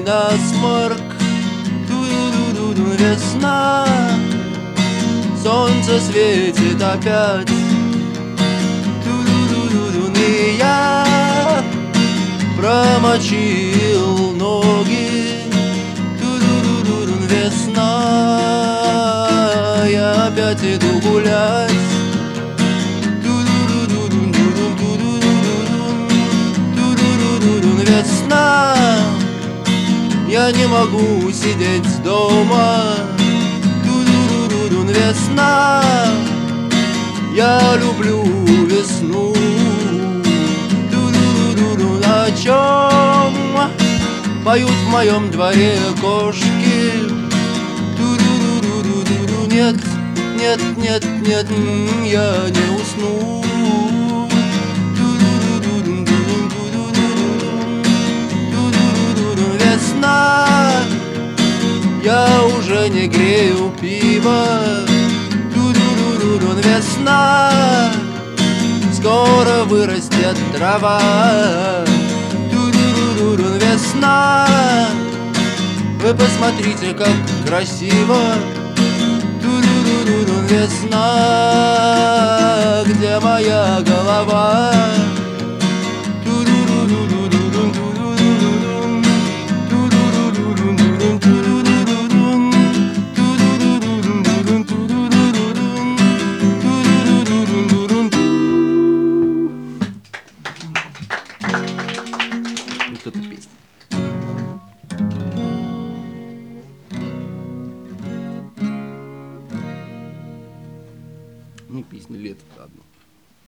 насморк. Ту-ду-ду-ду, весна Солнце светит опять Ту-ду-ду-ду, и я Промочил ноги Ту-ду-ду-ду, весна Я опять иду гулять Не могу сидеть дома. Ту-ду-ду-ду-ду, Весна. Я люблю весну. Ту-ду-ду-ду-ду, О чем поют в моем дворе кошки? Ту-ду-ду-ду-ду-ду, Нет, нет, нет, нет, я не усну Я уже не грею пиво Ту-ду-ду-ду-ду, Весна. Скоро вырастет трава. Ту-ду-ду-ду-ду, Весна. Вы посмотрите, как красиво. Ту-ду-ду-ду-ду, Весна ну, пізню літо, ладно.